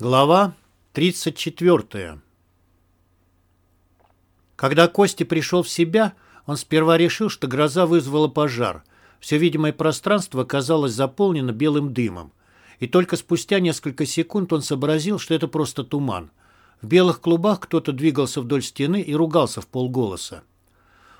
Глава 34. Когда Кости пришел в себя, он сперва решил, что гроза вызвала пожар. Все видимое пространство оказалось заполнено белым дымом. И только спустя несколько секунд он сообразил, что это просто туман. В белых клубах кто-то двигался вдоль стены и ругался в полголоса.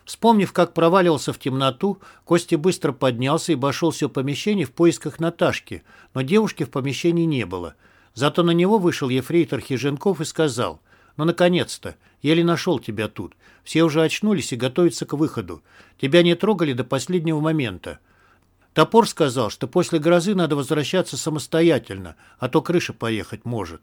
Вспомнив, как проваливался в темноту, Костя быстро поднялся и обошел все помещение в поисках Наташки, но девушки в помещении не было – Зато на него вышел ефрейтор Хиженков и сказал, «Ну, наконец-то! Еле нашел тебя тут. Все уже очнулись и готовятся к выходу. Тебя не трогали до последнего момента. Топор сказал, что после грозы надо возвращаться самостоятельно, а то крыша поехать может».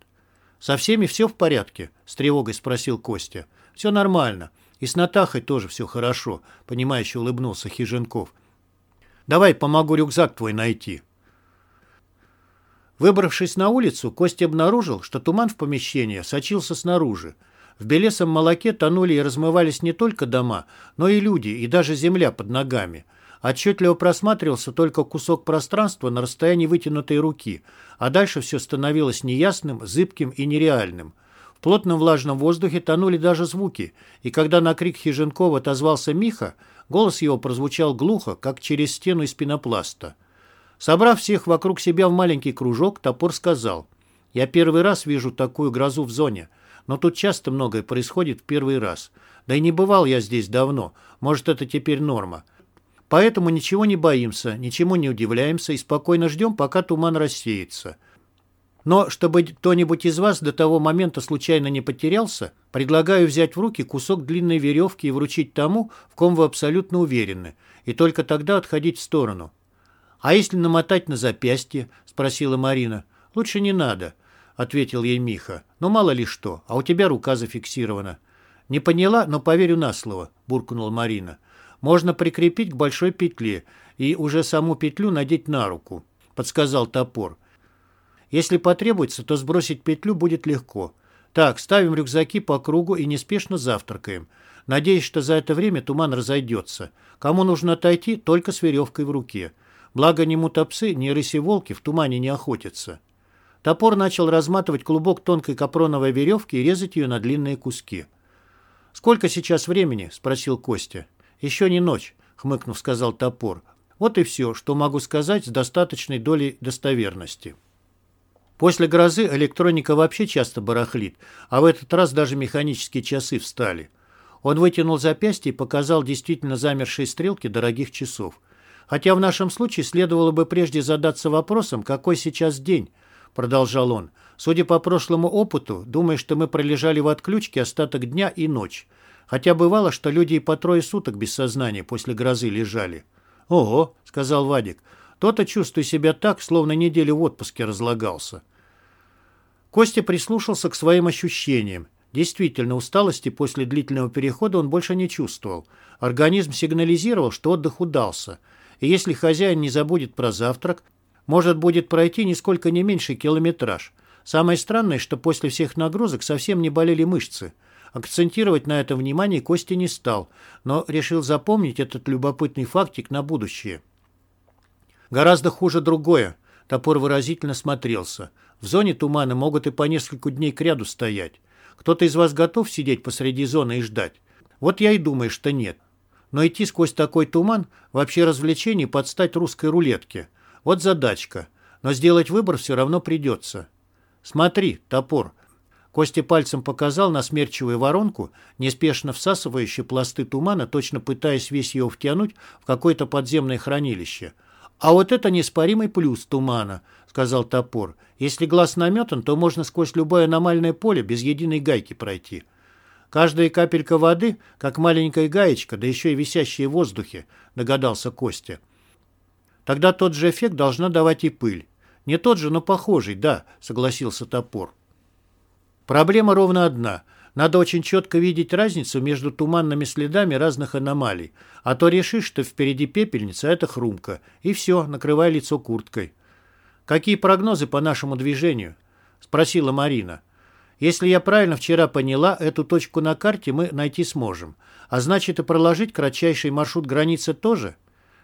«Со всеми все в порядке?» — с тревогой спросил Костя. «Все нормально. И с Натахой тоже все хорошо», — понимающе улыбнулся Хиженков. «Давай помогу рюкзак твой найти». Выбравшись на улицу, Костя обнаружил, что туман в помещении сочился снаружи. В белесом молоке тонули и размывались не только дома, но и люди, и даже земля под ногами. Отчетливо просматривался только кусок пространства на расстоянии вытянутой руки, а дальше все становилось неясным, зыбким и нереальным. В плотном влажном воздухе тонули даже звуки, и когда на крик Хиженкова отозвался Миха, голос его прозвучал глухо, как через стену из пенопласта. Собрав всех вокруг себя в маленький кружок, топор сказал, «Я первый раз вижу такую грозу в зоне, но тут часто многое происходит в первый раз. Да и не бывал я здесь давно, может, это теперь норма. Поэтому ничего не боимся, ничему не удивляемся и спокойно ждем, пока туман рассеется. Но чтобы кто-нибудь из вас до того момента случайно не потерялся, предлагаю взять в руки кусок длинной веревки и вручить тому, в ком вы абсолютно уверены, и только тогда отходить в сторону. «А если намотать на запястье?» — спросила Марина. «Лучше не надо», — ответил ей Миха. «Ну, мало ли что, а у тебя рука зафиксирована». «Не поняла, но поверю на слово», — буркнула Марина. «Можно прикрепить к большой петле и уже саму петлю надеть на руку», — подсказал топор. «Если потребуется, то сбросить петлю будет легко. Так, ставим рюкзаки по кругу и неспешно завтракаем. Надеюсь, что за это время туман разойдется. Кому нужно отойти, только с веревкой в руке». Благо ни мутопсы, ни рыси-волки в тумане не охотятся. Топор начал разматывать клубок тонкой капроновой веревки и резать ее на длинные куски. «Сколько сейчас времени?» – спросил Костя. «Еще не ночь», – хмыкнув, сказал топор. «Вот и все, что могу сказать с достаточной долей достоверности». После грозы электроника вообще часто барахлит, а в этот раз даже механические часы встали. Он вытянул запястье и показал действительно замершие стрелки дорогих часов. Хотя в нашем случае следовало бы прежде задаться вопросом, какой сейчас день, продолжал он. Судя по прошлому опыту, думаю, что мы пролежали в отключке остаток дня и ночь. Хотя бывало, что люди и по трое суток без сознания после грозы лежали. «Ого», — сказал Вадик, — «то-то чувствую себя так, словно неделю в отпуске разлагался». Костя прислушался к своим ощущениям. Действительно, усталости после длительного перехода он больше не чувствовал. Организм сигнализировал, что отдых удался — и если хозяин не забудет про завтрак, может будет пройти нисколько не меньший километраж. Самое странное, что после всех нагрузок совсем не болели мышцы. Акцентировать на этом внимание Костя не стал, но решил запомнить этот любопытный фактик на будущее. Гораздо хуже другое. Топор выразительно смотрелся. В зоне тумана могут и по несколько дней кряду стоять. Кто-то из вас готов сидеть посреди зоны и ждать? Вот я и думаю, что нет. Но идти сквозь такой туман – вообще развлечение под стать русской рулетке. Вот задачка. Но сделать выбор все равно придется. Смотри, топор. Костя пальцем показал на смерчевую воронку, неспешно всасывающую пласты тумана, точно пытаясь весь его втянуть в какое-то подземное хранилище. «А вот это неспоримый плюс тумана», — сказал топор. «Если глаз наметан, то можно сквозь любое аномальное поле без единой гайки пройти». Каждая капелька воды, как маленькая гаечка, да еще и висящая в воздухе, догадался Костя. Тогда тот же эффект должна давать и пыль. Не тот же, но похожий, да, согласился топор. Проблема ровно одна. Надо очень четко видеть разницу между туманными следами разных аномалий. А то решишь, что впереди пепельница, а это хрумка. И все, накрывай лицо курткой. «Какие прогнозы по нашему движению?» – спросила Марина. Если я правильно вчера поняла, эту точку на карте мы найти сможем. А значит, и проложить кратчайший маршрут границы тоже?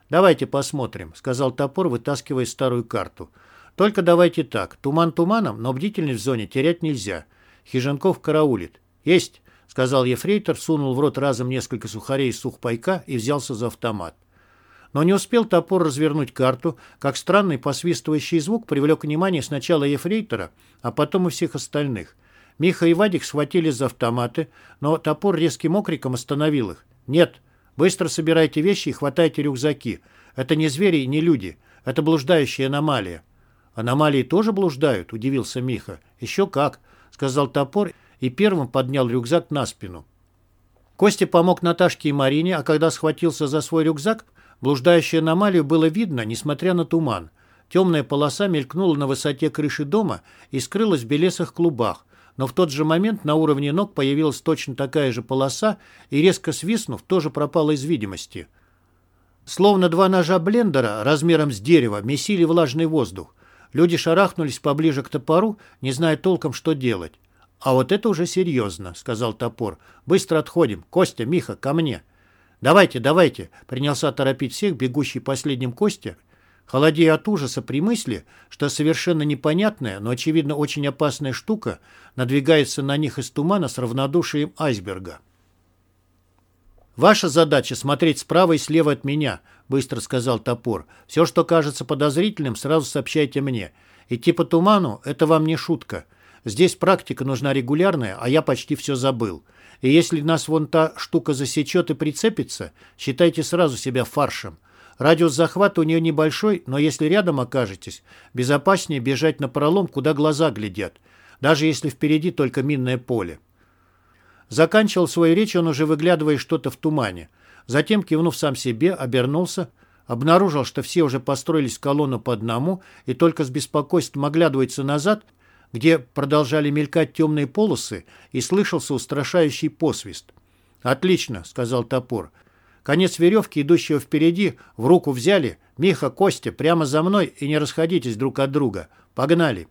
Давайте посмотрим, сказал топор, вытаскивая старую карту. Только давайте так. Туман туманом, но бдительность в зоне терять нельзя. Хижанков караулит. Есть, сказал ефрейтор, сунул в рот разом несколько сухарей из сухпайка и взялся за автомат. Но не успел топор развернуть карту, как странный посвистывающий звук привлек внимание сначала ефрейтора, а потом и всех остальных. Миха и Вадик схватились за автоматы, но топор резким окриком остановил их. «Нет! Быстро собирайте вещи и хватайте рюкзаки. Это не звери и не люди. Это блуждающая аномалия». «Аномалии тоже блуждают?» – удивился Миха. «Еще как!» – сказал топор и первым поднял рюкзак на спину. Костя помог Наташке и Марине, а когда схватился за свой рюкзак, блуждающую аномалию было видно, несмотря на туман. Темная полоса мелькнула на высоте крыши дома и скрылась в белесых клубах, но в тот же момент на уровне ног появилась точно такая же полоса и, резко свистнув, тоже пропала из видимости. Словно два ножа блендера размером с дерево месили влажный воздух. Люди шарахнулись поближе к топору, не зная толком, что делать. «А вот это уже серьезно», — сказал топор. «Быстро отходим. Костя, Миха, ко мне». «Давайте, давайте», — принялся торопить всех, бегущий последним Костя, холодея от ужаса при мысли, что совершенно непонятная, но, очевидно, очень опасная штука надвигается на них из тумана с равнодушием айсберга. «Ваша задача — смотреть справа и слева от меня», — быстро сказал топор. «Все, что кажется подозрительным, сразу сообщайте мне. Идти по туману — это вам не шутка. Здесь практика нужна регулярная, а я почти все забыл. И если нас вон та штука засечет и прицепится, считайте сразу себя фаршем. Радиус захвата у нее небольшой, но если рядом окажетесь, безопаснее бежать на пролом, куда глаза глядят, даже если впереди только минное поле. Заканчивал свою речь он уже выглядывая что-то в тумане. Затем, кивнув сам себе, обернулся, обнаружил, что все уже построились колонну по одному и только с беспокойством оглядывается назад, где продолжали мелькать темные полосы, и слышался устрашающий посвист. «Отлично», — сказал топор. Конец веревки, идущего впереди, в руку взяли. Миха, Костя, прямо за мной и не расходитесь друг от друга. Погнали.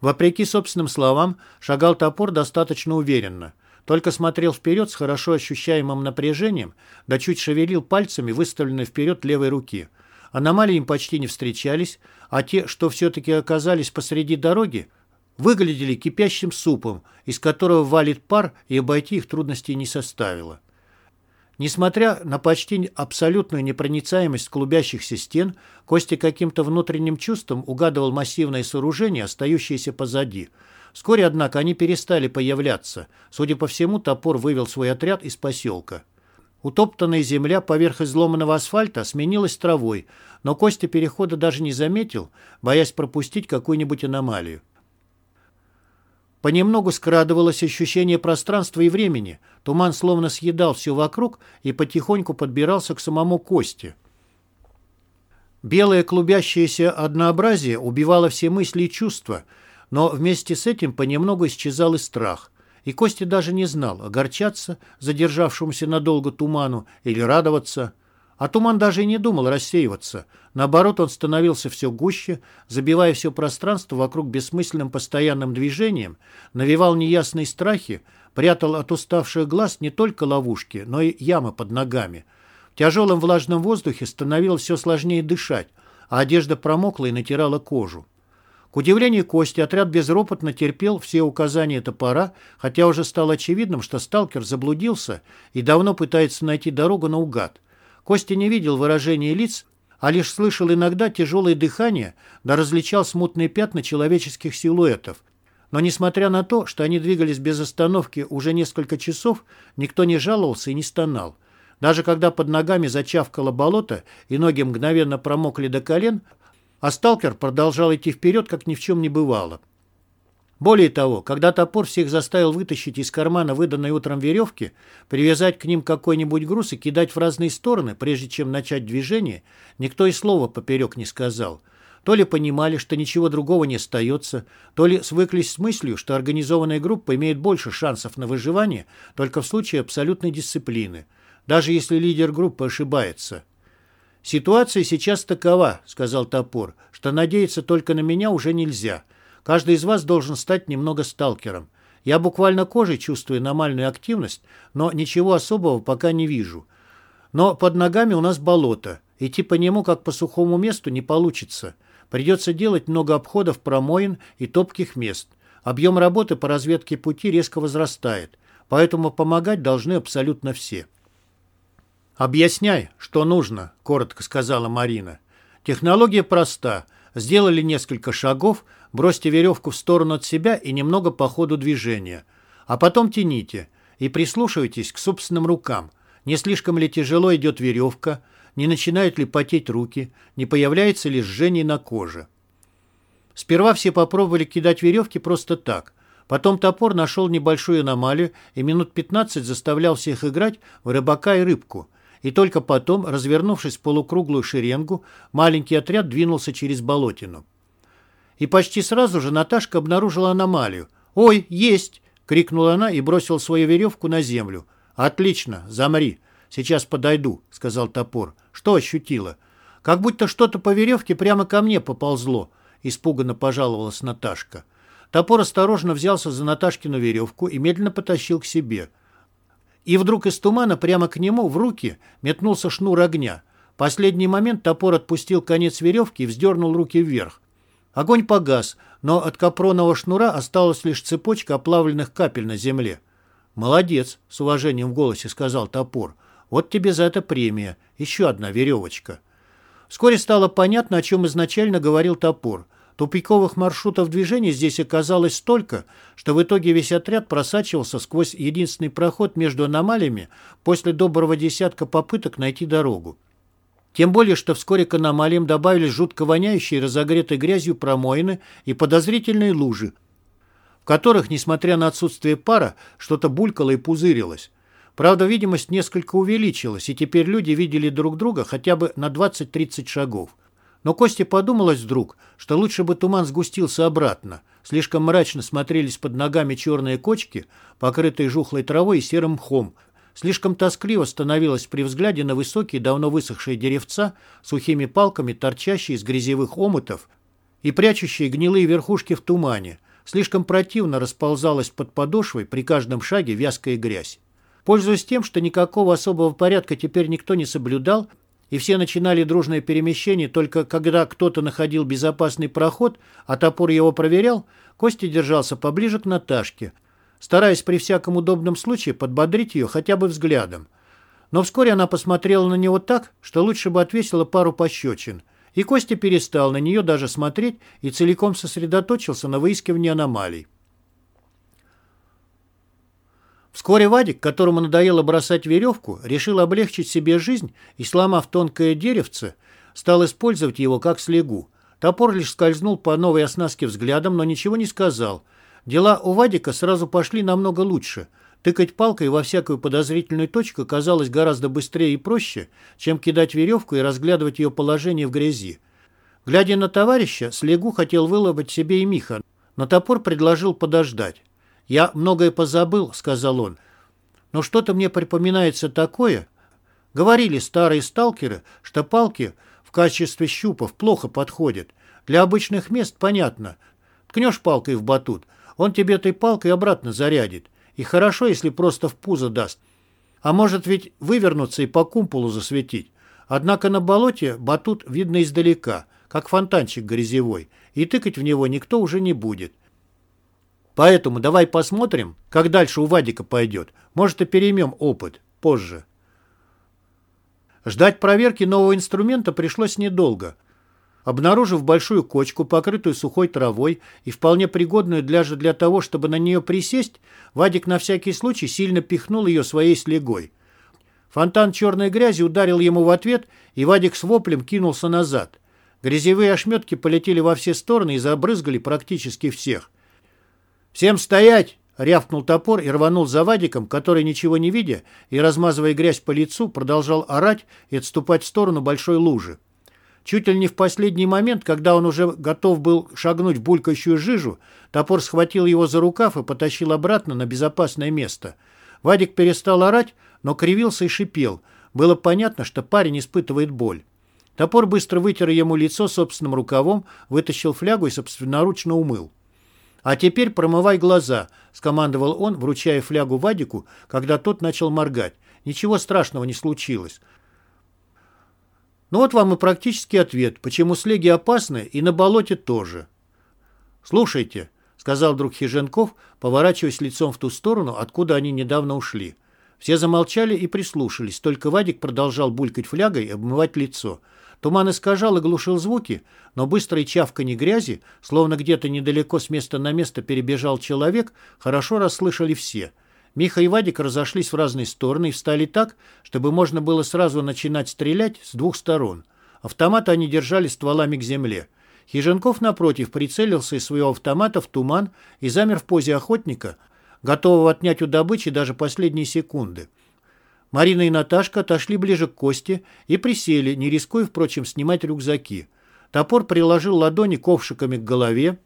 Вопреки собственным словам, шагал топор достаточно уверенно. Только смотрел вперед с хорошо ощущаемым напряжением, да чуть шевелил пальцами, выставленной вперед левой руки. Аномалии им почти не встречались, а те, что все-таки оказались посреди дороги, выглядели кипящим супом, из которого валит пар, и обойти их трудностей не составило. Несмотря на почти абсолютную непроницаемость клубящихся стен, Костя каким-то внутренним чувством угадывал массивные сооружения, остающиеся позади. Вскоре, однако, они перестали появляться. Судя по всему, топор вывел свой отряд из поселка. Утоптанная земля поверх изломанного асфальта сменилась травой, но Костя перехода даже не заметил, боясь пропустить какую-нибудь аномалию. Понемногу скрадывалось ощущение пространства и времени. Туман словно съедал все вокруг и потихоньку подбирался к самому Косте. Белое клубящееся однообразие убивало все мысли и чувства, но вместе с этим понемногу исчезал и страх. И Костя даже не знал, огорчаться задержавшемуся надолго туману или радоваться – а туман даже и не думал рассеиваться. Наоборот, он становился все гуще, забивая все пространство вокруг бессмысленным постоянным движением, навевал неясные страхи, прятал от уставших глаз не только ловушки, но и ямы под ногами. В тяжелом влажном воздухе становилось все сложнее дышать, а одежда промокла и натирала кожу. К удивлению Кости, отряд безропотно терпел все указания топора, хотя уже стало очевидным, что сталкер заблудился и давно пытается найти дорогу наугад – Костя не видел выражения лиц, а лишь слышал иногда тяжелое дыхание, да различал смутные пятна человеческих силуэтов. Но несмотря на то, что они двигались без остановки уже несколько часов, никто не жаловался и не стонал. Даже когда под ногами зачавкало болото и ноги мгновенно промокли до колен, а сталкер продолжал идти вперед, как ни в чем не бывало. Более того, когда топор всех заставил вытащить из кармана выданной утром веревки, привязать к ним какой-нибудь груз и кидать в разные стороны, прежде чем начать движение, никто и слова поперек не сказал. То ли понимали, что ничего другого не остается, то ли свыклись с мыслью, что организованная группа имеет больше шансов на выживание только в случае абсолютной дисциплины, даже если лидер группы ошибается. «Ситуация сейчас такова», — сказал топор, — «что надеяться только на меня уже нельзя». Каждый из вас должен стать немного сталкером. Я буквально кожей чувствую аномальную активность, но ничего особого пока не вижу. Но под ногами у нас болото. Идти по нему, как по сухому месту, не получится. Придется делать много обходов промоин и топких мест. Объем работы по разведке пути резко возрастает, поэтому помогать должны абсолютно все. «Объясняй, что нужно», — коротко сказала Марина. «Технология проста. Сделали несколько шагов, бросьте веревку в сторону от себя и немного по ходу движения. А потом тяните и прислушивайтесь к собственным рукам. Не слишком ли тяжело идет веревка, не начинают ли потеть руки, не появляется ли жжение на коже. Сперва все попробовали кидать веревки просто так. Потом топор нашел небольшую аномалию и минут 15 заставлял всех играть в рыбака и рыбку. И только потом, развернувшись в полукруглую шеренгу, маленький отряд двинулся через болотину. И почти сразу же Наташка обнаружила аномалию. «Ой, есть!» — крикнула она и бросила свою веревку на землю. «Отлично, замри. Сейчас подойду», — сказал топор. «Что ощутила?» «Как будто что-то по веревке прямо ко мне поползло», — испуганно пожаловалась Наташка. Топор осторожно взялся за Наташкину веревку и медленно потащил к себе. И вдруг из тумана прямо к нему в руки метнулся шнур огня. В последний момент топор отпустил конец веревки и вздернул руки вверх. Огонь погас, но от капронового шнура осталась лишь цепочка оплавленных капель на земле. «Молодец», — с уважением в голосе сказал топор. «Вот тебе за это премия. Еще одна веревочка». Вскоре стало понятно, о чем изначально говорил топор. Тупиковых маршрутов движения здесь оказалось столько, что в итоге весь отряд просачивался сквозь единственный проход между аномалиями после доброго десятка попыток найти дорогу. Тем более, что вскоре к аномалиям добавились жутко воняющие разогретой грязью промоины и подозрительные лужи, в которых, несмотря на отсутствие пара, что-то булькало и пузырилось. Правда, видимость несколько увеличилась, и теперь люди видели друг друга хотя бы на 20-30 шагов. Но Косте подумалось вдруг, что лучше бы туман сгустился обратно. Слишком мрачно смотрелись под ногами черные кочки, покрытые жухлой травой и серым мхом. Слишком тоскливо становилось при взгляде на высокие, давно высохшие деревца, сухими палками, торчащие из грязевых омутов и прячущие гнилые верхушки в тумане – Слишком противно расползалась под подошвой при каждом шаге вязкая грязь. Пользуясь тем, что никакого особого порядка теперь никто не соблюдал, и все начинали дружное перемещение только когда кто-то находил безопасный проход, а топор его проверял, Костя держался поближе к Наташке, стараясь при всяком удобном случае подбодрить ее хотя бы взглядом. Но вскоре она посмотрела на него так, что лучше бы отвесила пару пощечин – и Костя перестал на нее даже смотреть и целиком сосредоточился на выискивании аномалий. Вскоре Вадик, которому надоело бросать веревку, решил облегчить себе жизнь и, сломав тонкое деревце, стал использовать его как слегу. Топор лишь скользнул по новой оснастке взглядом, но ничего не сказал. Дела у Вадика сразу пошли намного лучше – Тыкать палкой во всякую подозрительную точку казалось гораздо быстрее и проще, чем кидать веревку и разглядывать ее положение в грязи. Глядя на товарища, Слегу хотел выловить себе и Миха, но топор предложил подождать. «Я многое позабыл», — сказал он. «Но что-то мне припоминается такое. Говорили старые сталкеры, что палки в качестве щупов плохо подходят. Для обычных мест понятно. Ткнешь палкой в батут, он тебе этой палкой обратно зарядит. И хорошо, если просто в пузо даст. А может ведь вывернуться и по кумполу засветить. Однако на болоте батут видно издалека, как фонтанчик грязевой, и тыкать в него никто уже не будет. Поэтому давай посмотрим, как дальше у Вадика пойдет. Может, и переймем опыт позже. Ждать проверки нового инструмента пришлось недолго – Обнаружив большую кочку, покрытую сухой травой и вполне пригодную даже для того, чтобы на нее присесть, Вадик на всякий случай сильно пихнул ее своей слегой. Фонтан черной грязи ударил ему в ответ, и Вадик с воплем кинулся назад. Грязевые ошметки полетели во все стороны и забрызгали практически всех. «Всем стоять!» — рявкнул топор и рванул за Вадиком, который, ничего не видя и размазывая грязь по лицу, продолжал орать и отступать в сторону большой лужи. Чуть ли не в последний момент, когда он уже готов был шагнуть в булькающую жижу, топор схватил его за рукав и потащил обратно на безопасное место. Вадик перестал орать, но кривился и шипел. Было понятно, что парень испытывает боль. Топор быстро вытер ему лицо собственным рукавом, вытащил флягу и собственноручно умыл. «А теперь промывай глаза», — скомандовал он, вручая флягу Вадику, когда тот начал моргать. «Ничего страшного не случилось. Ну вот вам и практический ответ, почему слеги опасны и на болоте тоже. «Слушайте», — сказал друг Хиженков, поворачиваясь лицом в ту сторону, откуда они недавно ушли. Все замолчали и прислушались, только Вадик продолжал булькать флягой и обмывать лицо. Туман искажал и глушил звуки, но быстрой чавканье грязи, словно где-то недалеко с места на место перебежал человек, хорошо расслышали все. Миха и Вадик разошлись в разные стороны и встали так, чтобы можно было сразу начинать стрелять с двух сторон. Автоматы они держали стволами к земле. Хиженков, напротив, прицелился из своего автомата в туман и замер в позе охотника, готового отнять у добычи даже последние секунды. Марина и Наташка отошли ближе к Косте и присели, не рискуя, впрочем, снимать рюкзаки. Топор приложил ладони ковшиками к голове,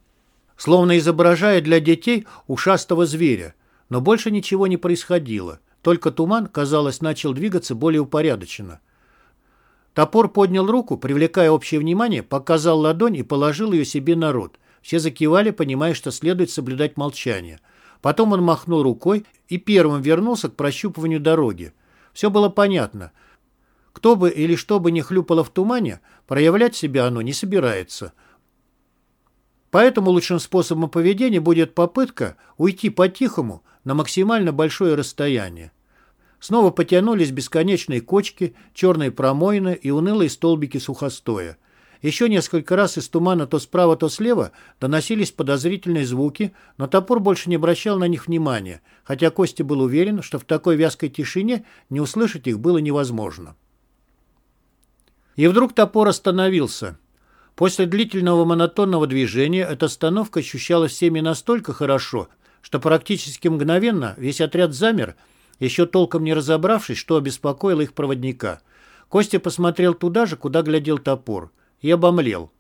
словно изображая для детей ушастого зверя. Но больше ничего не происходило. Только туман, казалось, начал двигаться более упорядоченно. Топор поднял руку, привлекая общее внимание, показал ладонь и положил ее себе на рот. Все закивали, понимая, что следует соблюдать молчание. Потом он махнул рукой и первым вернулся к прощупыванию дороги. Все было понятно. Кто бы или что бы ни хлюпало в тумане, проявлять себя оно не собирается. Поэтому лучшим способом поведения будет попытка уйти по-тихому на максимально большое расстояние. Снова потянулись бесконечные кочки, черные промоины и унылые столбики сухостоя. Еще несколько раз из тумана то справа, то слева доносились подозрительные звуки, но топор больше не обращал на них внимания, хотя Костя был уверен, что в такой вязкой тишине не услышать их было невозможно. И вдруг топор остановился. После длительного монотонного движения эта остановка ощущалась всеми настолько хорошо, что практически мгновенно весь отряд замер, еще толком не разобравшись, что обеспокоило их проводника. Костя посмотрел туда же, куда глядел топор – и обомлел.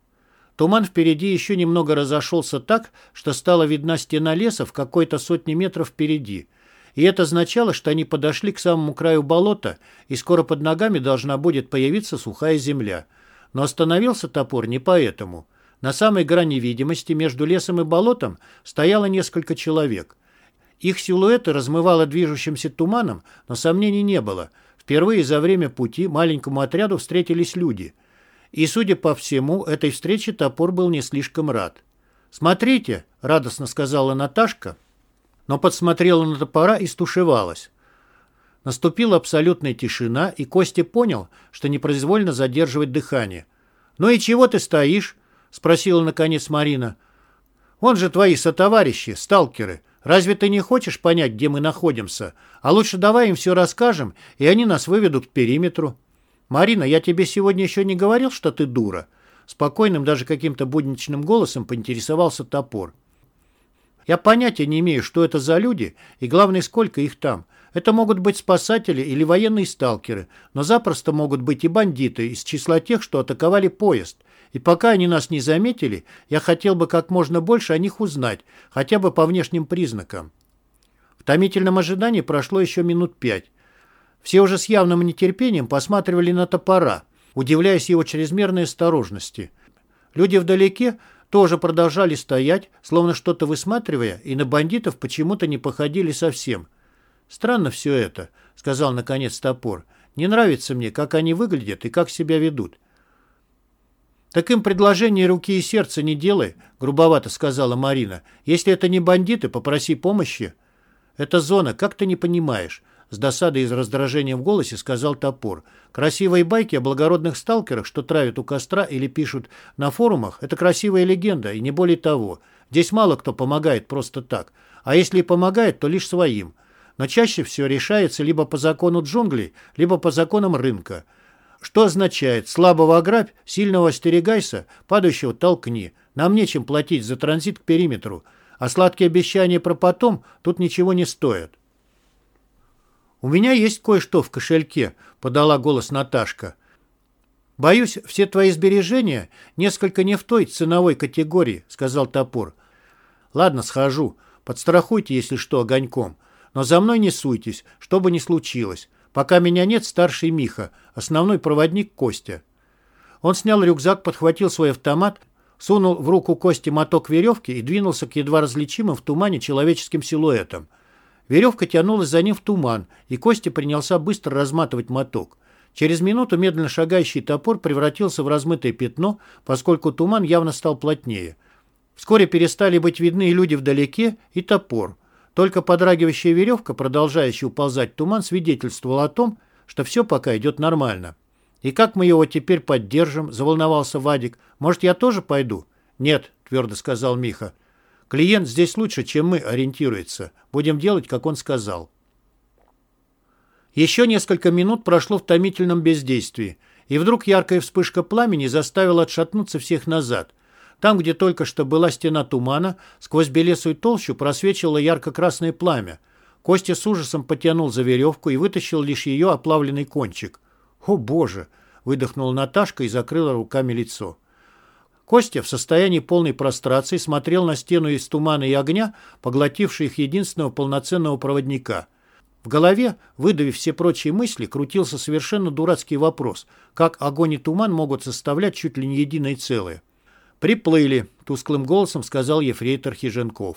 Туман впереди еще немного разошелся так, что стала видна стена леса в какой-то сотни метров впереди. И это означало, что они подошли к самому краю болота, и скоро под ногами должна будет появиться сухая земля. Но остановился топор не поэтому. На самой грани видимости между лесом и болотом стояло несколько человек. Их силуэты размывало движущимся туманом, но сомнений не было. Впервые за время пути маленькому отряду встретились люди – и, судя по всему, этой встрече топор был не слишком рад. «Смотрите», — радостно сказала Наташка, но подсмотрела на топора и стушевалась. Наступила абсолютная тишина, и Костя понял, что непроизвольно задерживать дыхание. «Ну и чего ты стоишь?» — спросила наконец Марина. «Вон же твои сотоварищи, сталкеры. Разве ты не хочешь понять, где мы находимся? А лучше давай им все расскажем, и они нас выведут к периметру». «Марина, я тебе сегодня еще не говорил, что ты дура?» Спокойным, даже каким-то будничным голосом поинтересовался топор. «Я понятия не имею, что это за люди, и главное, сколько их там. Это могут быть спасатели или военные сталкеры, но запросто могут быть и бандиты из числа тех, что атаковали поезд. И пока они нас не заметили, я хотел бы как можно больше о них узнать, хотя бы по внешним признакам». В томительном ожидании прошло еще минут пять. Все уже с явным нетерпением посматривали на топора, удивляясь его чрезмерной осторожности. Люди вдалеке тоже продолжали стоять, словно что-то высматривая, и на бандитов почему-то не походили совсем. «Странно все это», — сказал наконец топор. «Не нравится мне, как они выглядят и как себя ведут». «Так им предложение руки и сердца не делай», — грубовато сказала Марина. «Если это не бандиты, попроси помощи». «Это зона, как ты не понимаешь?» С досадой и раздражением в голосе сказал топор. Красивые байки о благородных сталкерах, что травят у костра или пишут на форумах, это красивая легенда, и не более того. Здесь мало кто помогает просто так. А если и помогает, то лишь своим. Но чаще все решается либо по закону джунглей, либо по законам рынка. Что означает «слабого ограбь, сильного остерегайся, падающего толкни». Нам нечем платить за транзит к периметру, а сладкие обещания про потом тут ничего не стоят. «У меня есть кое-что в кошельке», — подала голос Наташка. «Боюсь, все твои сбережения несколько не в той ценовой категории», — сказал топор. «Ладно, схожу. Подстрахуйте, если что, огоньком. Но за мной не суйтесь, что бы ни случилось. Пока меня нет, старший Миха, основной проводник Костя». Он снял рюкзак, подхватил свой автомат, сунул в руку Кости моток веревки и двинулся к едва различимым в тумане человеческим силуэтам — Веревка тянулась за ним в туман, и Костя принялся быстро разматывать моток. Через минуту медленно шагающий топор превратился в размытое пятно, поскольку туман явно стал плотнее. Вскоре перестали быть видны и люди вдалеке, и топор. Только подрагивающая веревка, продолжающая уползать туман, свидетельствовала о том, что все пока идет нормально. «И как мы его теперь поддержим?» – заволновался Вадик. «Может, я тоже пойду?» «Нет», – твердо сказал Миха. «Клиент здесь лучше, чем мы, ориентируется. Будем делать, как он сказал». Еще несколько минут прошло в томительном бездействии, и вдруг яркая вспышка пламени заставила отшатнуться всех назад. Там, где только что была стена тумана, сквозь белесую толщу просвечивало ярко-красное пламя. Костя с ужасом потянул за веревку и вытащил лишь ее оплавленный кончик. «О, Боже!» — выдохнула Наташка и закрыла руками лицо. Костя в состоянии полной прострации смотрел на стену из тумана и огня, поглотивший их единственного полноценного проводника — в голове, выдавив все прочие мысли, крутился совершенно дурацкий вопрос, как огонь и туман могут составлять чуть ли не единое целое. «Приплыли», — тусклым голосом сказал ефрейтор Хиженков.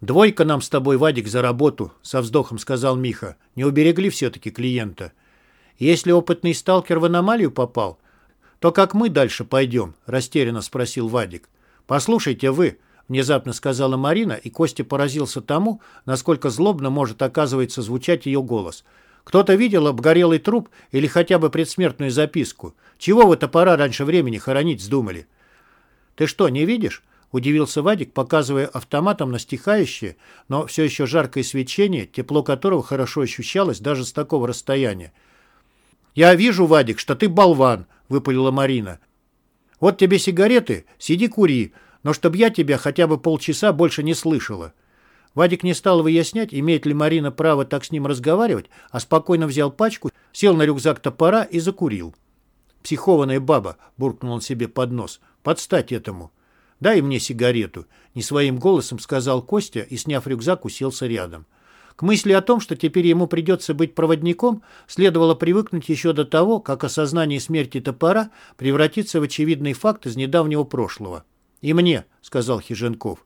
«Двойка нам с тобой, Вадик, за работу», — со вздохом сказал Миха. «Не уберегли все-таки клиента. Если опытный сталкер в аномалию попал, то как мы дальше пойдем?» — растерянно спросил Вадик. «Послушайте вы», внезапно сказала Марина, и Костя поразился тому, насколько злобно может, оказывается, звучать ее голос. «Кто-то видел обгорелый труп или хотя бы предсмертную записку? Чего вы топора раньше времени хоронить вздумали?» «Ты что, не видишь?» — удивился Вадик, показывая автоматом на стихающее, но все еще жаркое свечение, тепло которого хорошо ощущалось даже с такого расстояния. «Я вижу, Вадик, что ты болван», — выпалила Марина. «Вот тебе сигареты, сиди кури, но чтобы я тебя хотя бы полчаса больше не слышала». Вадик не стал выяснять, имеет ли Марина право так с ним разговаривать, а спокойно взял пачку, сел на рюкзак топора и закурил. «Психованная баба», — буркнул он себе под нос, — «подстать этому». «Дай мне сигарету», — не своим голосом сказал Костя и, сняв рюкзак, уселся рядом. К мысли о том, что теперь ему придется быть проводником, следовало привыкнуть еще до того, как осознание смерти топора превратится в очевидный факт из недавнего прошлого. «И мне», — сказал Хиженков.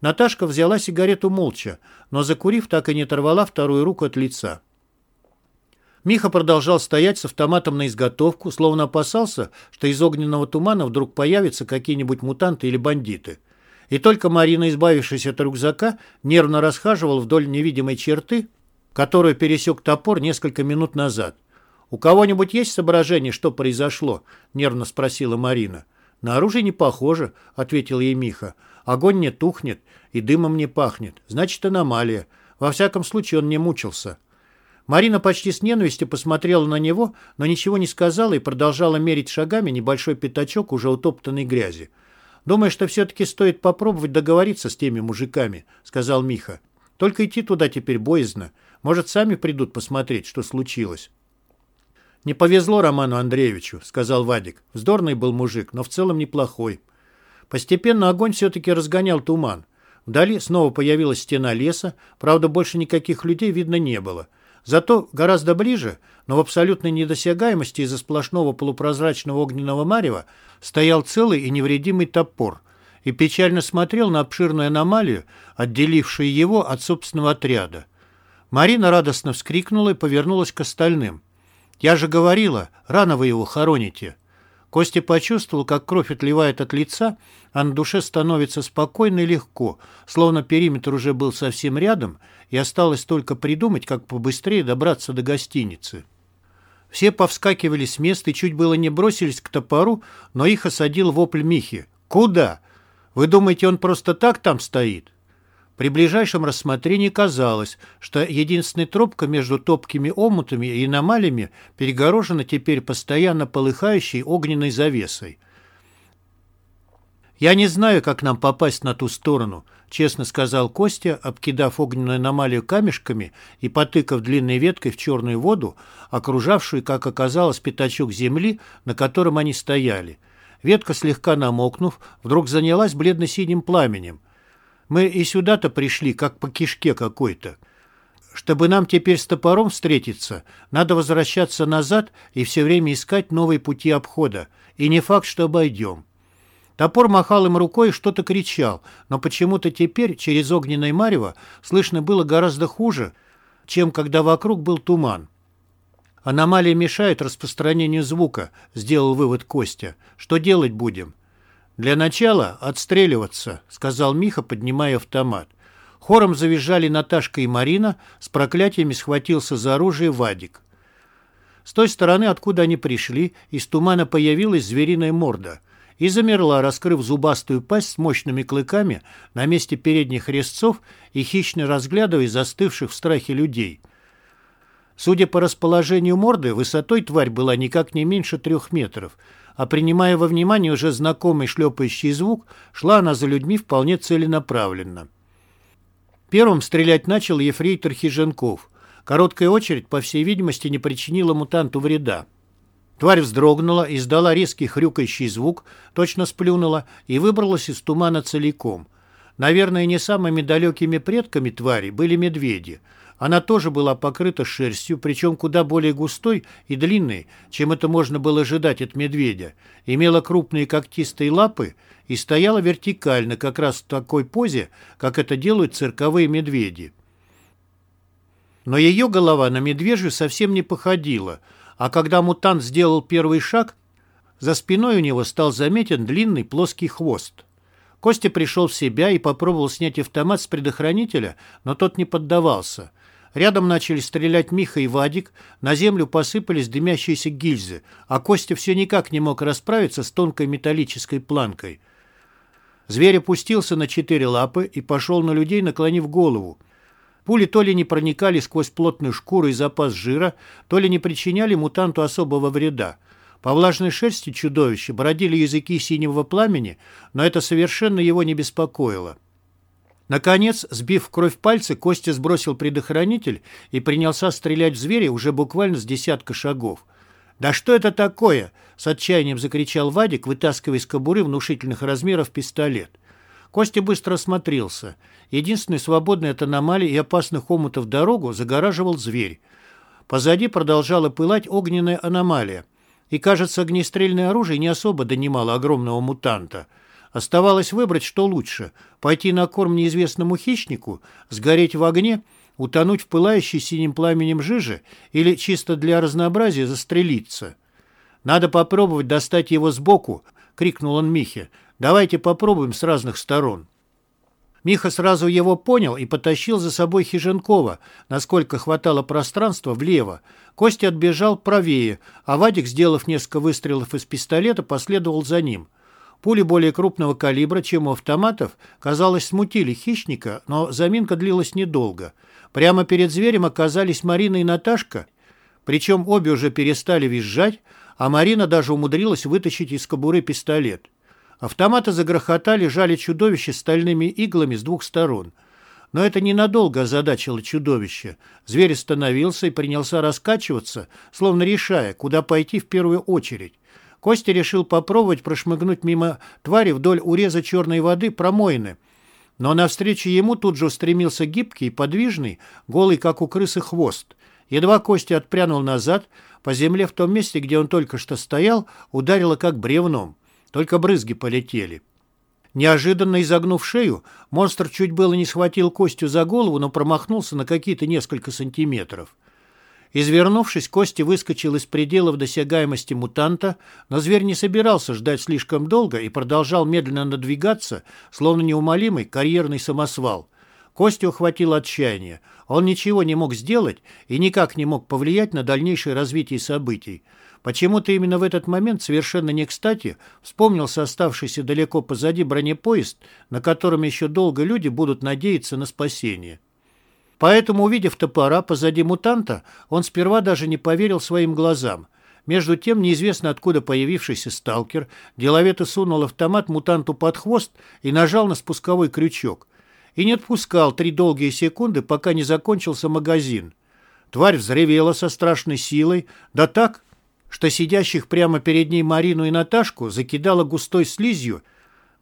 Наташка взяла сигарету молча, но, закурив, так и не оторвала вторую руку от лица. Миха продолжал стоять с автоматом на изготовку, словно опасался, что из огненного тумана вдруг появятся какие-нибудь мутанты или бандиты. И только Марина, избавившись от рюкзака, нервно расхаживал вдоль невидимой черты, которую пересек топор несколько минут назад. «У кого-нибудь есть соображение, что произошло?» — нервно спросила Марина. «На оружие не похоже», — ответил ей Миха. «Огонь не тухнет и дымом не пахнет. Значит, аномалия. Во всяком случае, он не мучился». Марина почти с ненавистью посмотрела на него, но ничего не сказала и продолжала мерить шагами небольшой пятачок уже утоптанной грязи. «Думаю, что все-таки стоит попробовать договориться с теми мужиками», — сказал Миха. «Только идти туда теперь боязно. Может, сами придут посмотреть, что случилось». «Не повезло Роману Андреевичу», — сказал Вадик. «Вздорный был мужик, но в целом неплохой». Постепенно огонь все-таки разгонял туман. Вдали снова появилась стена леса, правда, больше никаких людей видно не было. Зато гораздо ближе, но в абсолютной недосягаемости из-за сплошного полупрозрачного огненного марева, стоял целый и невредимый топор и печально смотрел на обширную аномалию, отделившую его от собственного отряда. Марина радостно вскрикнула и повернулась к остальным. «Я же говорила, рано вы его хороните». Костя почувствовал, как кровь отливает от лица, а на душе становится спокойно и легко, словно периметр уже был совсем рядом, и осталось только придумать, как побыстрее добраться до гостиницы. Все повскакивали с места и чуть было не бросились к топору, но их осадил вопль Михи. «Куда? Вы думаете, он просто так там стоит?» При ближайшем рассмотрении казалось, что единственная тропка между топкими омутами и аномалиями перегорожена теперь постоянно полыхающей огненной завесой. «Я не знаю, как нам попасть на ту сторону», — честно сказал Костя, обкидав огненную аномалию камешками и потыкав длинной веткой в черную воду, окружавшую, как оказалось, пятачок земли, на котором они стояли. Ветка, слегка намокнув, вдруг занялась бледно-синим пламенем — мы и сюда-то пришли, как по кишке какой-то. Чтобы нам теперь с топором встретиться, надо возвращаться назад и все время искать новые пути обхода. И не факт, что обойдем. Топор махал им рукой и что-то кричал, но почему-то теперь через огненное марево слышно было гораздо хуже, чем когда вокруг был туман. Аномалия мешает распространению звука, сделал вывод Костя. Что делать будем? Для начала отстреливаться, сказал Миха, поднимая автомат. Хором завизжали Наташка и Марина, с проклятиями схватился за оружие Вадик. С той стороны, откуда они пришли, из тумана появилась звериная морда и замерла, раскрыв зубастую пасть с мощными клыками на месте передних резцов и хищно разглядывая застывших в страхе людей. Судя по расположению морды, высотой тварь была никак не меньше трех метров, а принимая во внимание уже знакомый шлепающий звук, шла она за людьми вполне целенаправленно. Первым стрелять начал ефрейтор Хиженков. Короткая очередь, по всей видимости, не причинила мутанту вреда. Тварь вздрогнула, издала резкий хрюкающий звук, точно сплюнула и выбралась из тумана целиком. Наверное, не самыми далекими предками твари были медведи – она тоже была покрыта шерстью, причем куда более густой и длинной, чем это можно было ожидать от медведя, имела крупные когтистые лапы и стояла вертикально, как раз в такой позе, как это делают цирковые медведи. Но ее голова на медвежью совсем не походила, а когда мутант сделал первый шаг, за спиной у него стал заметен длинный плоский хвост. Костя пришел в себя и попробовал снять автомат с предохранителя, но тот не поддавался – Рядом начали стрелять Миха и Вадик, на землю посыпались дымящиеся гильзы, а Костя все никак не мог расправиться с тонкой металлической планкой. Зверь опустился на четыре лапы и пошел на людей, наклонив голову. Пули то ли не проникали сквозь плотную шкуру и запас жира, то ли не причиняли мутанту особого вреда. По влажной шерсти чудовища бродили языки синего пламени, но это совершенно его не беспокоило. Наконец, сбив кровь пальцы, Костя сбросил предохранитель и принялся стрелять в зверя уже буквально с десятка шагов. «Да что это такое?» — с отчаянием закричал Вадик, вытаскивая из кобуры внушительных размеров пистолет. Костя быстро осмотрелся. Единственный свободный от аномалий и опасных омутов дорогу загораживал зверь. Позади продолжала пылать огненная аномалия. И, кажется, огнестрельное оружие не особо донимало огромного мутанта — Оставалось выбрать, что лучше – пойти на корм неизвестному хищнику, сгореть в огне, утонуть в пылающей синим пламенем жижи или чисто для разнообразия застрелиться. «Надо попробовать достать его сбоку!» – крикнул он Михе. «Давайте попробуем с разных сторон». Миха сразу его понял и потащил за собой Хиженкова, насколько хватало пространства, влево. Костя отбежал правее, а Вадик, сделав несколько выстрелов из пистолета, последовал за ним – Пули более крупного калибра, чем у автоматов, казалось, смутили хищника, но заминка длилась недолго. Прямо перед зверем оказались Марина и Наташка, причем обе уже перестали визжать, а Марина даже умудрилась вытащить из кобуры пистолет. Автоматы загрохотали, жали чудовище стальными иглами с двух сторон. Но это ненадолго озадачило чудовище. Зверь остановился и принялся раскачиваться, словно решая, куда пойти в первую очередь. Костя решил попробовать прошмыгнуть мимо твари вдоль уреза черной воды промоины. Но навстречу ему тут же устремился гибкий, подвижный, голый, как у крысы, хвост. Едва Костя отпрянул назад, по земле в том месте, где он только что стоял, ударило как бревном. Только брызги полетели. Неожиданно изогнув шею, монстр чуть было не схватил Костю за голову, но промахнулся на какие-то несколько сантиметров. Извернувшись, Костя выскочил из пределов досягаемости мутанта, но зверь не собирался ждать слишком долго и продолжал медленно надвигаться, словно неумолимый карьерный самосвал. Костю охватило отчаяние. Он ничего не мог сделать и никак не мог повлиять на дальнейшее развитие событий. Почему-то именно в этот момент совершенно не кстати вспомнился оставшийся далеко позади бронепоезд, на котором еще долго люди будут надеяться на спасение. Поэтому, увидев топора позади мутанта, он сперва даже не поверил своим глазам. Между тем, неизвестно откуда появившийся сталкер деловито сунул автомат мутанту под хвост и нажал на спусковой крючок. И не отпускал три долгие секунды, пока не закончился магазин. Тварь взревела со страшной силой, да так, что сидящих прямо перед ней Марину и Наташку закидала густой слизью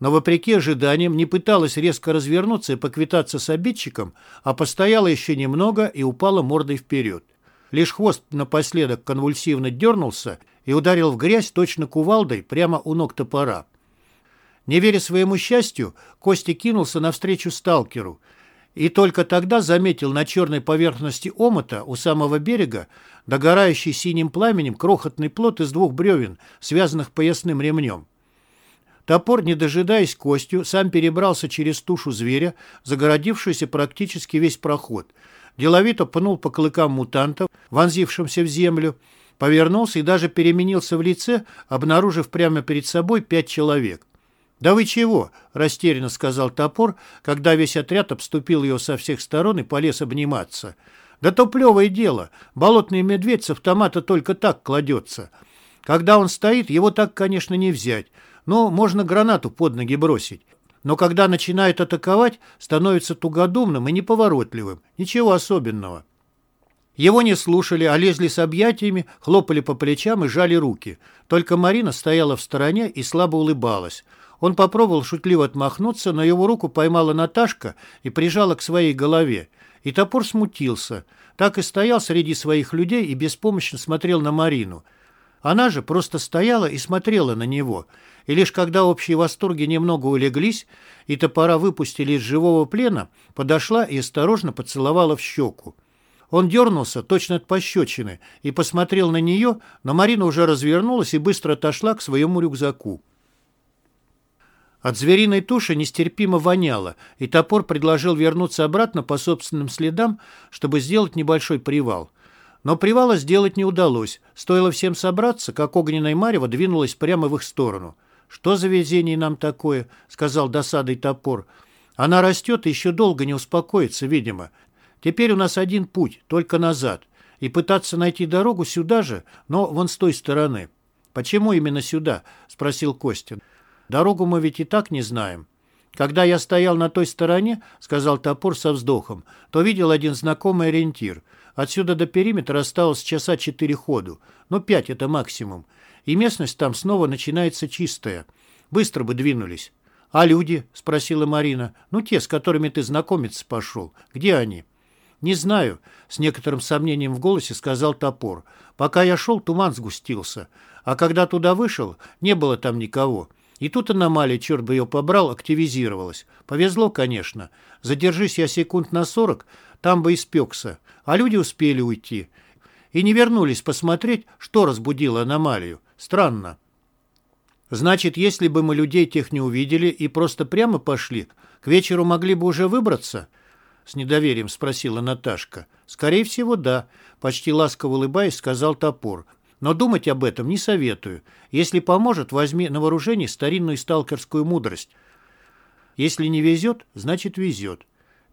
но, вопреки ожиданиям, не пыталась резко развернуться и поквитаться с обидчиком, а постояла еще немного и упала мордой вперед. Лишь хвост напоследок конвульсивно дернулся и ударил в грязь точно кувалдой прямо у ног топора. Не веря своему счастью, Костя кинулся навстречу сталкеру и только тогда заметил на черной поверхности омота у самого берега догорающий синим пламенем крохотный плот из двух бревен, связанных поясным ремнем. Топор, не дожидаясь костью, сам перебрался через тушу зверя, загородившуюся практически весь проход. Деловито пнул по клыкам мутантов, вонзившимся в землю, повернулся и даже переменился в лице, обнаружив прямо перед собой пять человек. «Да вы чего?» – растерянно сказал топор, когда весь отряд обступил его со всех сторон и полез обниматься. «Да то плевое дело. Болотный медведь с автомата только так кладется. Когда он стоит, его так, конечно, не взять. Но можно гранату под ноги бросить. Но когда начинает атаковать, становится тугодумным и неповоротливым. Ничего особенного. Его не слушали, а лезли с объятиями, хлопали по плечам и жали руки. Только Марина стояла в стороне и слабо улыбалась. Он попробовал шутливо отмахнуться, но его руку поймала Наташка и прижала к своей голове. И топор смутился. Так и стоял среди своих людей и беспомощно смотрел на Марину. Она же просто стояла и смотрела на него – и лишь когда общие восторги немного улеглись и топора выпустили из живого плена, подошла и осторожно поцеловала в щеку. Он дернулся, точно от пощечины, и посмотрел на нее, но Марина уже развернулась и быстро отошла к своему рюкзаку. От звериной туши нестерпимо воняло, и топор предложил вернуться обратно по собственным следам, чтобы сделать небольшой привал. Но привала сделать не удалось. Стоило всем собраться, как огненная марево двинулась прямо в их сторону. «Что за везение нам такое?» — сказал досадой топор. «Она растет и еще долго не успокоится, видимо. Теперь у нас один путь, только назад. И пытаться найти дорогу сюда же, но вон с той стороны». «Почему именно сюда?» — спросил Костин. «Дорогу мы ведь и так не знаем». «Когда я стоял на той стороне, — сказал топор со вздохом, — то видел один знакомый ориентир. Отсюда до периметра осталось часа четыре ходу. Ну, пять — это максимум и местность там снова начинается чистая. Быстро бы двинулись. «А люди?» — спросила Марина. «Ну, те, с которыми ты знакомиться пошел. Где они?» «Не знаю», — с некоторым сомнением в голосе сказал топор. «Пока я шел, туман сгустился. А когда туда вышел, не было там никого. И тут аномалия, черт бы ее побрал, активизировалась. Повезло, конечно. Задержись я секунд на сорок, там бы испекся. А люди успели уйти. И не вернулись посмотреть, что разбудило аномалию. Странно. Значит, если бы мы людей тех не увидели и просто прямо пошли, к вечеру могли бы уже выбраться? С недоверием спросила Наташка. Скорее всего, да. Почти ласково улыбаясь, сказал топор. Но думать об этом не советую. Если поможет, возьми на вооружение старинную сталкерскую мудрость. Если не везет, значит везет.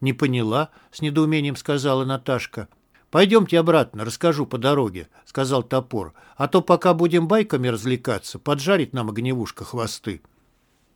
Не поняла, с недоумением сказала Наташка. «Пойдемте обратно, расскажу по дороге», — сказал топор. «А то пока будем байками развлекаться, поджарит нам огневушка хвосты».